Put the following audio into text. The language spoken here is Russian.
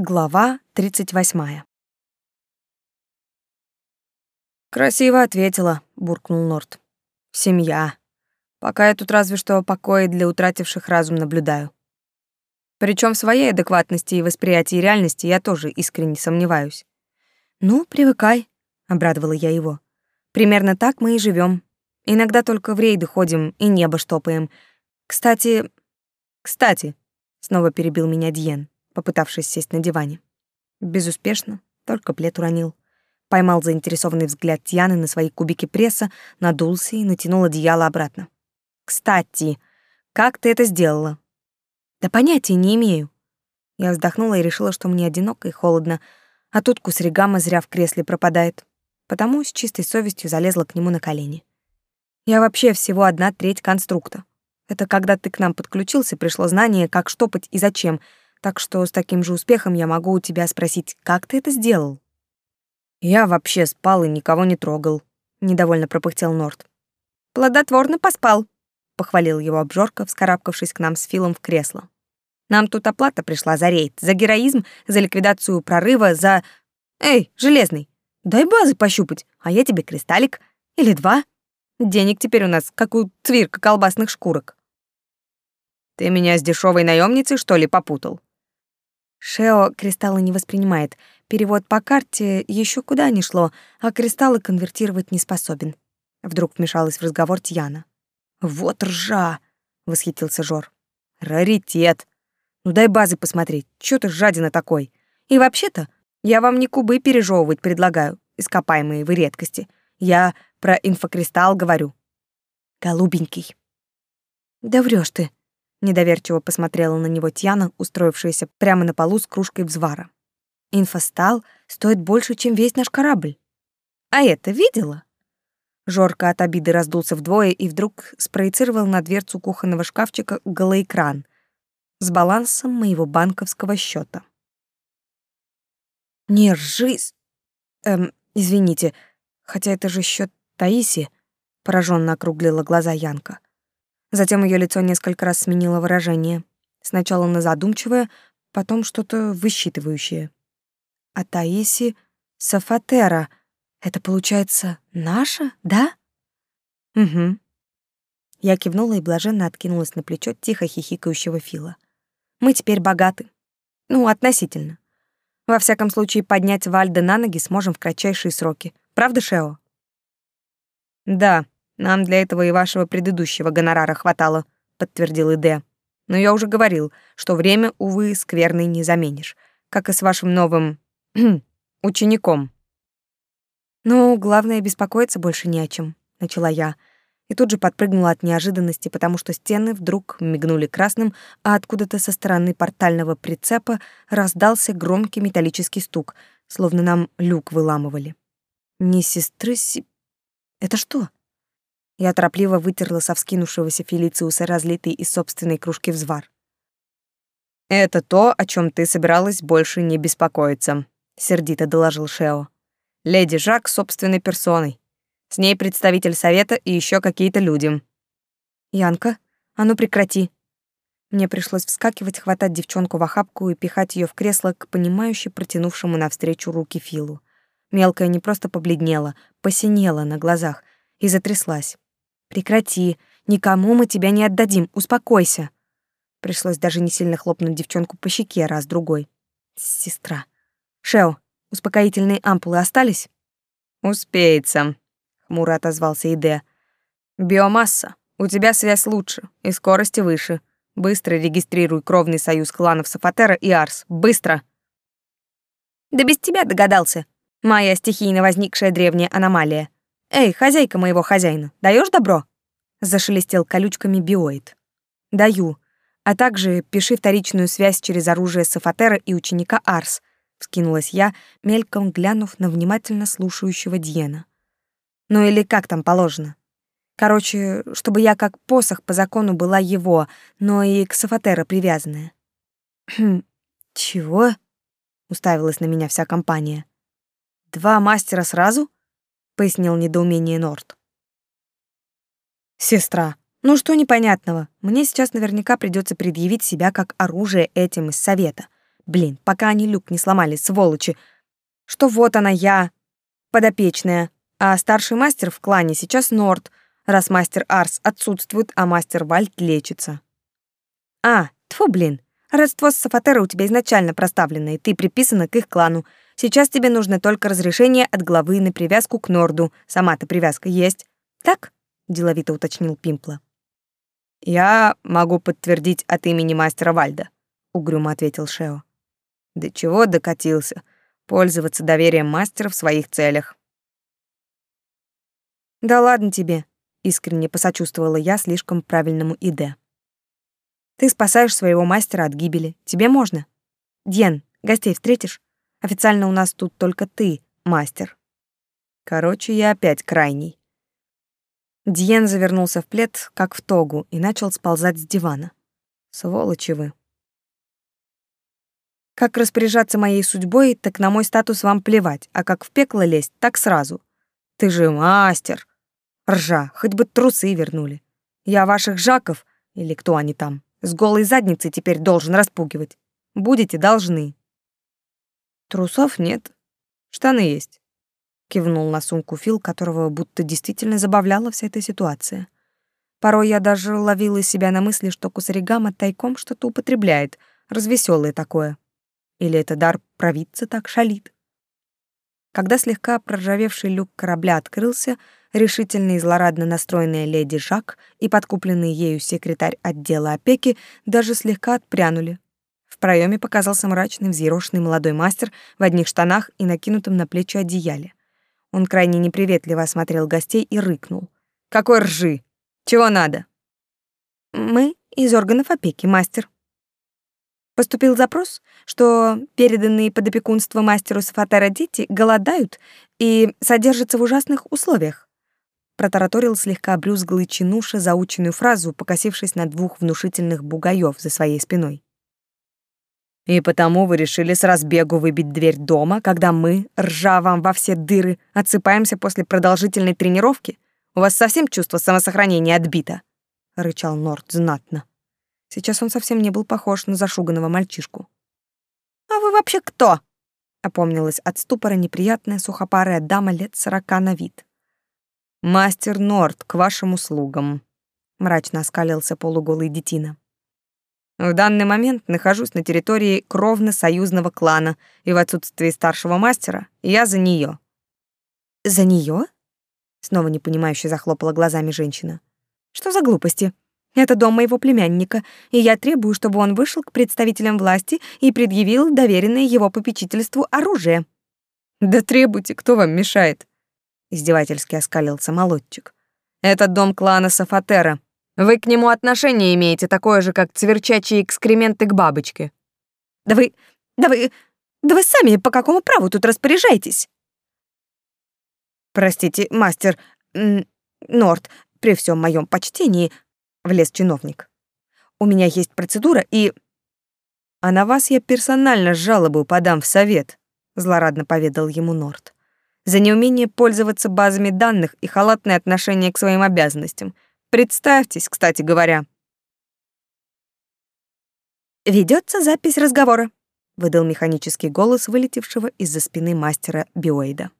Глава 38. Красиво ответила, буркнул Норт. Семья. Пока я тут разве что покои для утративших разум наблюдаю. Причем в своей адекватности и восприятии реальности я тоже искренне сомневаюсь. Ну, привыкай, обрадовала я его. Примерно так мы и живем. Иногда только в рейды ходим и небо штопаем. Кстати, кстати, снова перебил меня Дьен попытавшись сесть на диване. Безуспешно, только плед уронил. Поймал заинтересованный взгляд Тьяны на свои кубики пресса, надулся и натянул одеяло обратно. «Кстати, как ты это сделала?» «Да понятия не имею». Я вздохнула и решила, что мне одиноко и холодно, а тут Кусригама зря в кресле пропадает. Потому с чистой совестью залезла к нему на колени. Я вообще всего одна треть конструкта. Это когда ты к нам подключился, пришло знание, как штопать и зачем — так что с таким же успехом я могу у тебя спросить, как ты это сделал? Я вообще спал и никого не трогал, недовольно пропыхтел Норт. Плодотворно поспал, похвалил его обжорка, вскарабкавшись к нам с Филом в кресло. Нам тут оплата пришла за рейд, за героизм, за ликвидацию прорыва, за... Эй, Железный, дай базы пощупать, а я тебе кристаллик. Или два. Денег теперь у нас, как у цвирка колбасных шкурок. Ты меня с дешевой наемницей, что ли, попутал? Шео кристаллы не воспринимает. Перевод по карте еще куда ни шло, а кристаллы конвертировать не способен. Вдруг вмешалась в разговор Тьяна. «Вот ржа!» — восхитился Жор. «Раритет! Ну дай базы посмотреть, чё ты жадина такой? И вообще-то, я вам не кубы пережевывать предлагаю, ископаемые вы редкости. Я про инфокристалл говорю. Голубенький». «Да врёшь ты!» Недоверчиво посмотрела на него Тьяна, устроившаяся прямо на полу с кружкой взвара. Инфостал стоит больше, чем весь наш корабль. А это видела? Жорко от обиды раздулся вдвое и вдруг спроецировал на дверцу кухонного шкафчика голоэкран с балансом моего банковского счета. Не ржись. Эм, извините, хотя это же счет Таиси, пораженно округлила глаза Янка. Затем ее лицо несколько раз сменило выражение. Сначала на задумчивое, потом что-то высчитывающее. А Таиси Сафатера — это, получается, наша, да? Угу. Я кивнула и блаженно откинулась на плечо тихо хихикающего Фила. Мы теперь богаты. Ну, относительно. Во всяком случае, поднять Вальда на ноги сможем в кратчайшие сроки. Правда, Шео? Да, нам для этого и вашего предыдущего гонорара хватало, подтвердил Иде. Но я уже говорил, что время, увы, скверный не заменишь, как и с вашим новым учеником. Ну, главное, беспокоиться больше не о чем, начала я. И тут же подпрыгнула от неожиданности, потому что стены вдруг мигнули красным, а откуда-то со стороны портального прицепа раздался громкий металлический стук, словно нам люк выламывали. Не сестры си... Это что? Я торопливо вытерла со вскинувшегося Фелициуса разлитый из собственной кружки взвар. «Это то, о чем ты собиралась больше не беспокоиться», — сердито доложил Шео. «Леди Жак собственной персоной. С ней представитель совета и еще какие-то люди». «Янка, а ну прекрати». Мне пришлось вскакивать, хватать девчонку в охапку и пихать ее в кресло к понимающе протянувшему навстречу руки Филу. Мелкая не просто побледнела, посинела на глазах и затряслась. Прекрати, никому мы тебя не отдадим, успокойся. Пришлось даже не сильно хлопнуть девчонку по щеке раз-другой. Сестра. Шео, успокоительные ампулы остались? Успеется, хмуро отозвался Иде. Биомасса. У тебя связь лучше и скорости выше. Быстро регистрируй кровный союз кланов Сафатера и Арс. Быстро. Да без тебя догадался. Моя стихийно возникшая древняя аномалия. «Эй, хозяйка моего хозяина, даешь добро?» Зашелестел колючками биоид. «Даю. А также пиши вторичную связь через оружие Сафатера и ученика Арс», — вскинулась я, мельком глянув на внимательно слушающего Диена. «Ну или как там положено?» Короче, чтобы я как посох по закону была его, но и к Сафатера привязанная. «Хм, чего?» — уставилась на меня вся компания. «Два мастера сразу?» Пояснил недоумение Норт. Сестра, ну что непонятного? Мне сейчас наверняка придется предъявить себя как оружие этим из совета. Блин, пока они люк не сломали, сволочи. Что вот она я, подопечная, а старший мастер в клане сейчас Норд, раз мастер Арс отсутствует, а мастер Вальд лечится. А, тфу, блин. Родство с Сафатерой у тебя изначально проставлено, и ты приписана к их клану. Сейчас тебе нужно только разрешение от главы на привязку к Норду. Сама-то привязка есть. Так? деловито уточнил Пимпла. Я могу подтвердить от имени мастера Вальда, угрюмо ответил Шео. До чего докатился? Пользоваться доверием мастера в своих целях. Да ладно тебе, искренне посочувствовала я слишком правильному Иде. Ты спасаешь своего мастера от гибели. Тебе можно. Дьен, гостей встретишь? Официально у нас тут только ты, мастер. Короче, я опять крайний. Дьен завернулся в плед, как в тогу, и начал сползать с дивана. Сволочи вы. Как распоряжаться моей судьбой, так на мой статус вам плевать, а как в пекло лезть, так сразу. Ты же мастер. Ржа, хоть бы трусы вернули. Я ваших жаков, или кто они там, с голой задницей теперь должен распугивать. Будете должны. Трусов нет. Штаны есть. Кивнул на сумку Фил, которого будто действительно забавляла вся эта ситуация. Порой я даже ловила себя на мысли, что Кусаригама тайком что-то употребляет, развеселое такое. Или это дар провидца так шалит? Когда слегка проржавевший люк корабля открылся, решительный и злорадно настроенная леди Жак и подкупленный ею секретарь отдела опеки даже слегка отпрянули. В проеме показался мрачный, взъерошенный молодой мастер в одних штанах и накинутом на плечи одеяле. Он крайне неприветливо осмотрел гостей и рыкнул. «Какой ржи! Чего надо?» «Мы из органов опеки, мастер», Поступил запрос, что переданные под опекунство мастеру Сафатара дети голодают и содержатся в ужасных условиях. Протараторил слегка брюзглый чинуша заученную фразу, покосившись на двух внушительных бугаев за своей спиной. «И потому вы решили с разбегу выбить дверь дома, когда мы, ржа вам во все дыры, отсыпаемся после продолжительной тренировки? У вас совсем чувство самосохранения отбито?» — рычал Норд знатно. Сейчас он совсем не был похож на зашуганного мальчишку. «А вы вообще кто?» — опомнилась от ступора неприятная сухопарая дама лет сорока на вид. «Мастер Норд, к вашим услугам», — мрачно оскалился полуголый детина. «В данный момент нахожусь на территории кровно-союзного клана, и в отсутствии старшего мастера я за нее. «За нее? снова непонимающе захлопала глазами женщина. «Что за глупости?» Это дом моего племянника, и я требую, чтобы он вышел к представителям власти и предъявил доверенное его попечительству оружие». «Да требуйте, кто вам мешает?» — издевательски оскалился молодчик. «Это дом клана Сафатера. Вы к нему отношение имеете такое же, как цверчачьи экскременты к бабочке». «Да вы... да вы... да вы сами по какому праву тут распоряжаетесь?» «Простите, мастер... Норт, при всем моем почтении, влез чиновник. У меня есть процедура и А на вас я персонально жалобу подам в совет, злорадно поведал ему Норт. За неумение пользоваться базами данных и халатное отношение к своим обязанностям. Представьтесь, кстати говоря. Ведется запись разговора, выдал механический голос вылетевшего из-за спины мастера Биоида.